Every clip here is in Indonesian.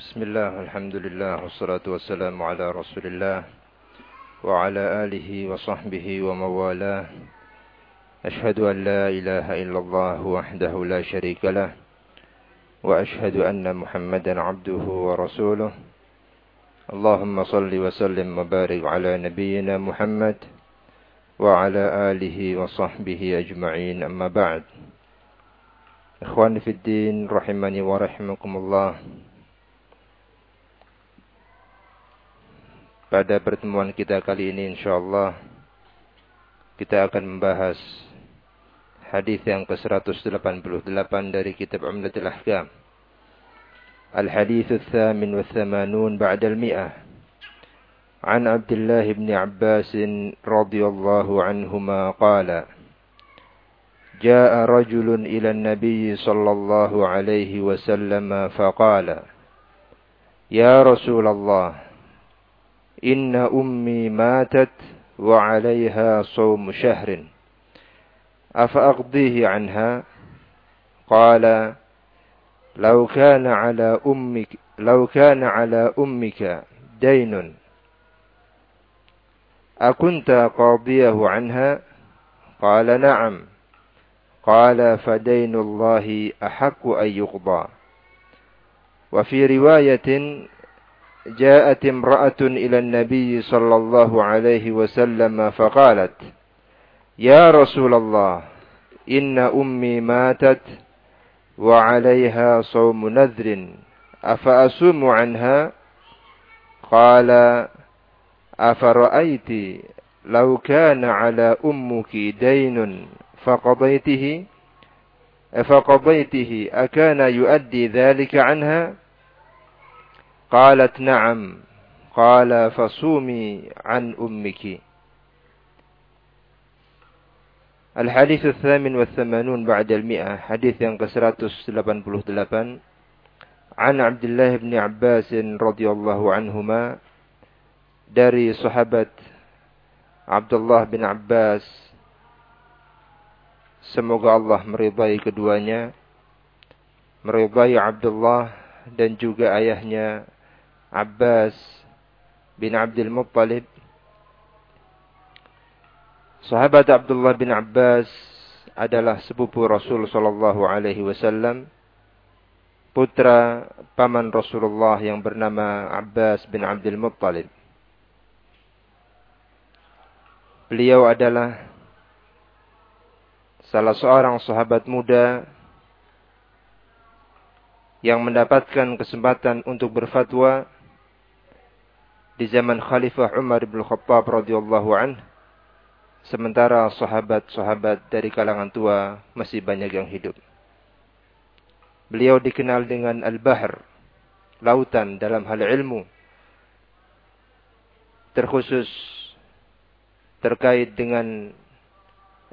بسم الله الحمد لله والصلاة والسلام على رسول الله وعلى آله وصحبه وموالاه أشهد أن لا إله إلا الله وحده لا شريك له وأشهد أن محمدا عبده ورسوله اللهم صل وسلم وبارك على نبينا محمد وعلى آله وصحبه أجمعين أما بعد إخواني في الدين رحمني ورحمكم الله Pada pertemuan kita kali ini insyaallah kita akan membahas hadis yang ke-188 dari kitab Umdatul Ahkam. Al-hadits ats-tsamin wa-tsamanun ba'da al-mi'ah. عن عبد الله بن عباس رضي الله عنهما قال جاء رجل إلى النبي صلى الله عليه وسلم فقال يا رسول الله إن أمي ماتت وعليها صوم شهر. أفأقضيه عنها؟ قال لو كان على أمك لو كان على أمك دين. أكنت قاضيه عنها؟ قال نعم. قال فدين الله أحق أن يقضى. وفي رواية جاءت امرأة إلى النبي صلى الله عليه وسلم فقالت يا رسول الله إن أمي ماتت وعليها صوم نذر أفأصوم عنها قال أفرأيت لو كان على أمك دين فقضيته فقضيته أكان يؤدي ذلك عنها؟ قالت نعم قال فصومي عن أمك الحديث الثامن والثمانون بعد المئة حديث yang ke-188 عن عبد الله بن عباس رضي الله عنهما dari sahabat Abdullah bin Abbas semoga Allah meridai keduanya meridai Abdullah dan juga ayahnya Abbas bin Abdul Muttalib. Sahabat Abdullah bin Abbas adalah sepupu Rasul sallallahu alaihi wasallam putra paman Rasulullah yang bernama Abbas bin Abdul Muttalib. Beliau adalah salah seorang sahabat muda yang mendapatkan kesempatan untuk berfatwa di zaman Khalifah Umar bin Khattab radhiyallahu an sementara sahabat-sahabat dari kalangan tua masih banyak yang hidup. Beliau dikenal dengan Al-Bahr, lautan dalam hal ilmu. Terkhusus terkait dengan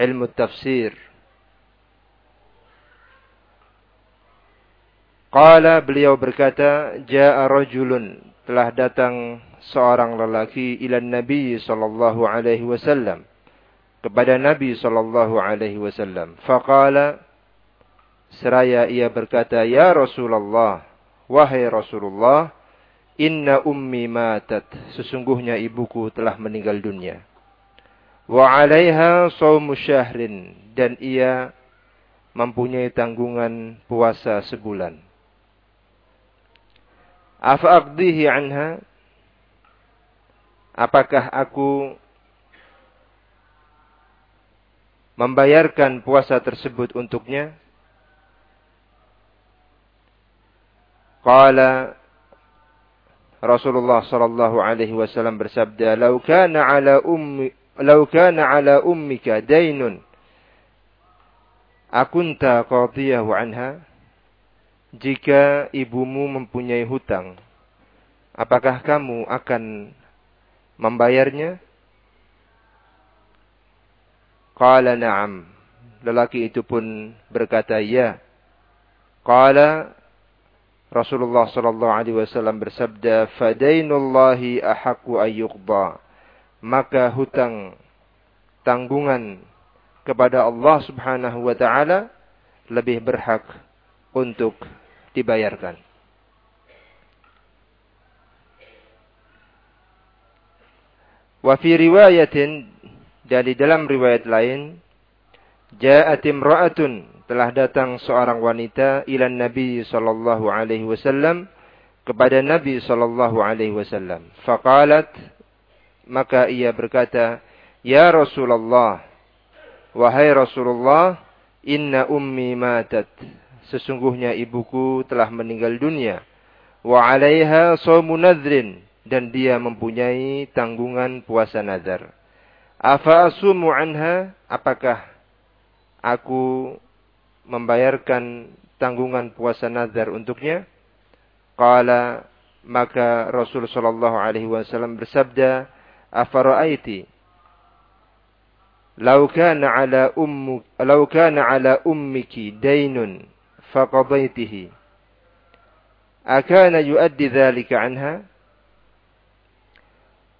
ilmu tafsir. Qala beliau berkata, Ja'a rajulun, telah datang seorang lelaki ila Nabi sallallahu alaihi wasallam kepada Nabi sallallahu alaihi wasallam. Faqala seraya ia berkata, "Ya Rasulullah, wahai Rasulullah, inna ummi matat." Sesungguhnya ibuku telah meninggal dunia. Wa 'alaiha shaumu syahrin dan ia mempunyai tanggungan puasa sebulan. Afa aqdihi anha? apakah aku membayarkan puasa tersebut untuknya? Qala Rasulullah sallallahu alaihi wasallam bersabda, "Lau kana ala ummi lau kana ala ummika dainun akunta qadiyahu anha?" Jika ibumu mempunyai hutang, apakah kamu akan membayarnya? Qala na'am. Lelaki itu pun berkata ya. Qala Rasulullah sallallahu alaihi wasallam bersabda, "Fadainullahi ahaqqu ayyuqda." Maka hutang tanggungan kepada Allah Subhanahu wa taala lebih berhak untuk dibayarkan. Wa fi riwayatin dari dalam riwayat lain ja'at imra'atun telah datang seorang wanita ila Nabi sallallahu alaihi wasallam kepada Nabi sallallahu alaihi wasallam. Faqalat maka ia berkata, "Ya Rasulullah, wahai Rasulullah, inna ummi matat." Sesungguhnya ibuku telah meninggal dunia. Wa 'alaiha shaumun nadhrin dan dia mempunyai tanggungan puasa nazar. Afa asumu anha? Apakah aku membayarkan tanggungan puasa nazar untuknya? Qala maka Rasul sallallahu alaihi wasallam bersabda, "Afara'aiti law kana ala ummu law kana ala ummiki daynun faqadaitihi akana yuaddi dzalika anha?"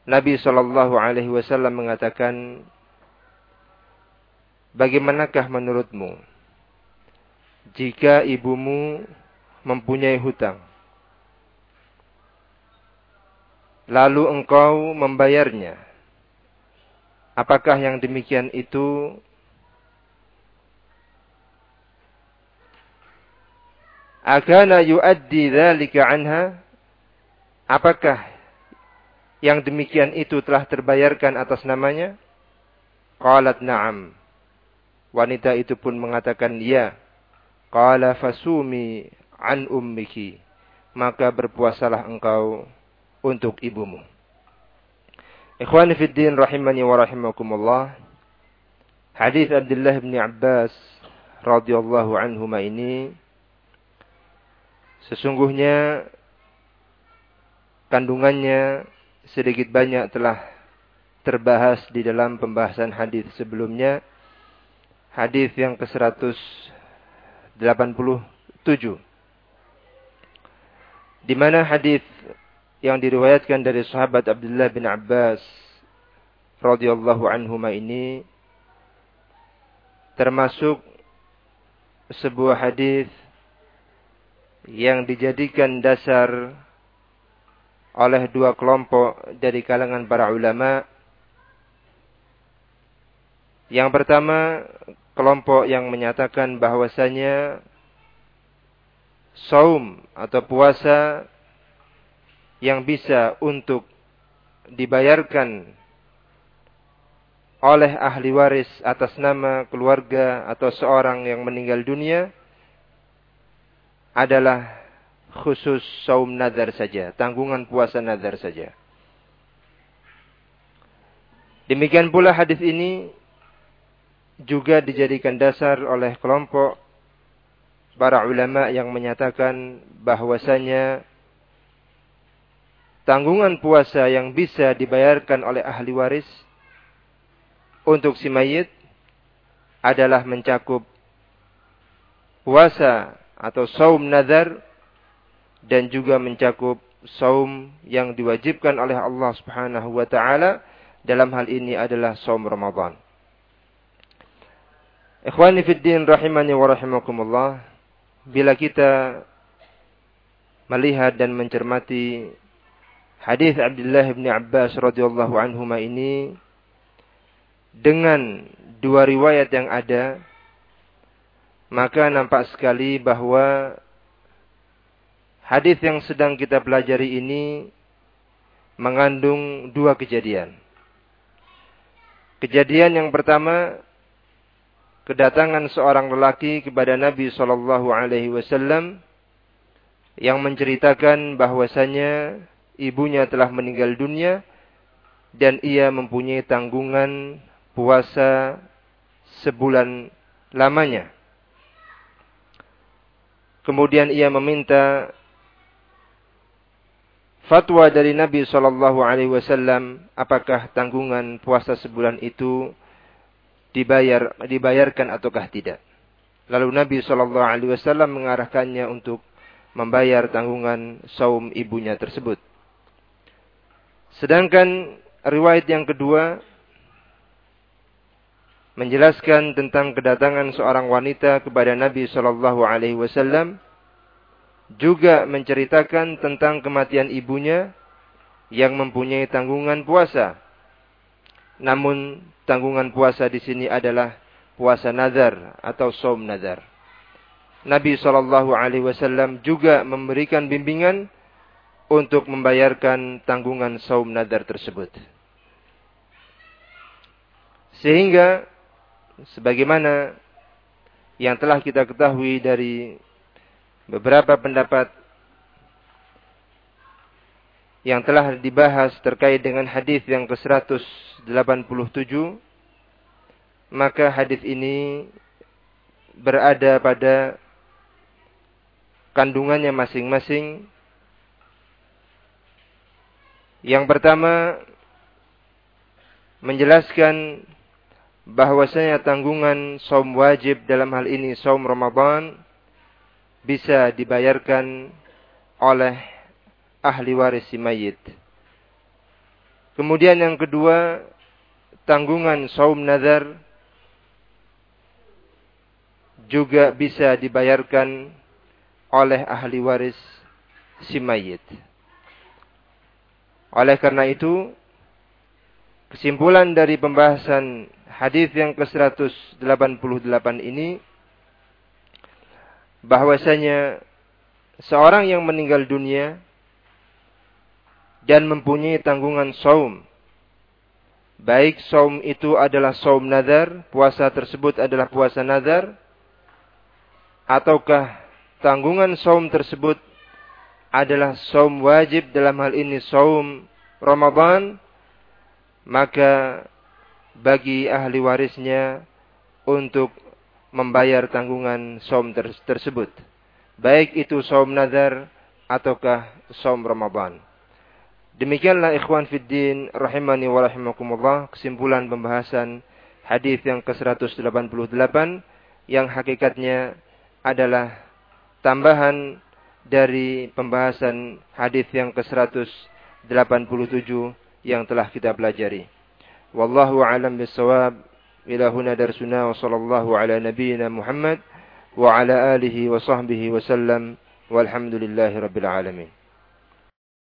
Nabi Shallallahu Alaihi Wasallam mengatakan, bagaimanakah menurutmu jika ibumu mempunyai hutang, lalu engkau membayarnya? Apakah yang demikian itu akana yuaddi dzalika anha? Apakah yang demikian itu telah terbayarkan atas namanya? Qalat na'am. Wanita itu pun mengatakan ya. Qala fasumi an ummiki. Maka berpuasalah engkau untuk ibumu. Ikhwani fi din rahimani wa rahimakumullah. Hadis Abdullah bin Abbas radhiyallahu anhuma ini sesungguhnya kandungannya sedikit banyak telah terbahas di dalam pembahasan hadis sebelumnya. Hadis yang ke-187. Di mana hadis yang diriwayatkan dari sahabat Abdullah bin Abbas radhiyallahu anhuma ini termasuk sebuah hadis yang dijadikan dasar oleh dua kelompok dari kalangan para ulama. Yang pertama, kelompok yang menyatakan bahwasanya saum atau puasa yang bisa untuk dibayarkan oleh ahli waris atas nama keluarga atau seorang yang meninggal dunia adalah khusus saum nazar saja, tanggungan puasa nazar saja. Demikian pula hadis ini juga dijadikan dasar oleh kelompok para ulama yang menyatakan bahwasanya tanggungan puasa yang bisa dibayarkan oleh ahli waris untuk si mayit adalah mencakup puasa atau saum nazar dan juga mencakup saum yang diwajibkan oleh Allah Subhanahu wa taala dalam hal ini adalah saum Ramadan. Ikhwani fid din rahimani wa rahimakumullah, bila kita melihat dan mencermati hadis Abdullah bin Abbas radhiyallahu anhu ini dengan dua riwayat yang ada maka nampak sekali bahwa Hadis yang sedang kita pelajari ini mengandung dua kejadian. Kejadian yang pertama kedatangan seorang lelaki kepada Nabi Shallallahu Alaihi Wasallam yang menceritakan bahwasanya ibunya telah meninggal dunia dan ia mempunyai tanggungan puasa sebulan lamanya. Kemudian ia meminta fatwa dari Nabi Shallallahu Alaihi Wasallam apakah tanggungan puasa sebulan itu dibayar dibayarkan ataukah tidak. Lalu Nabi Shallallahu Alaihi Wasallam mengarahkannya untuk membayar tanggungan saum ibunya tersebut. Sedangkan riwayat yang kedua menjelaskan tentang kedatangan seorang wanita kepada Nabi Shallallahu Alaihi Wasallam juga menceritakan tentang kematian ibunya yang mempunyai tanggungan puasa. Namun tanggungan puasa di sini adalah puasa nazar atau saum nazar. Nabi Shallallahu Alaihi Wasallam juga memberikan bimbingan untuk membayarkan tanggungan saum nazar tersebut. Sehingga sebagaimana yang telah kita ketahui dari beberapa pendapat yang telah dibahas terkait dengan hadis yang ke-187 maka hadis ini berada pada kandungannya masing-masing. Yang pertama menjelaskan bahwasanya tanggungan saum wajib dalam hal ini saum Ramadan bisa dibayarkan oleh ahli waris si mayit. Kemudian yang kedua, tanggungan saum nazar juga bisa dibayarkan oleh ahli waris si mayit. Oleh karena itu, kesimpulan dari pembahasan hadis yang ke-188 ini bahwasanya seorang yang meninggal dunia dan mempunyai tanggungan saum. Baik saum itu adalah saum nazar, puasa tersebut adalah puasa nazar, ataukah tanggungan saum tersebut adalah saum wajib dalam hal ini saum Ramadan, maka bagi ahli warisnya untuk membayar tanggungan saum tersebut. Baik itu saum nazar ataukah saum Ramadan. Demikianlah ikhwan fiddin rahimani wa rahimakumullah kesimpulan pembahasan hadis yang ke-188 yang hakikatnya adalah tambahan dari pembahasan hadis yang ke-187 yang telah kita pelajari. والله أعلم بالصواب. إلى هنا درسنا وصلى الله على نبينا محمد وعلى آله وصحبه وسلم والحمد لله رب العالمين.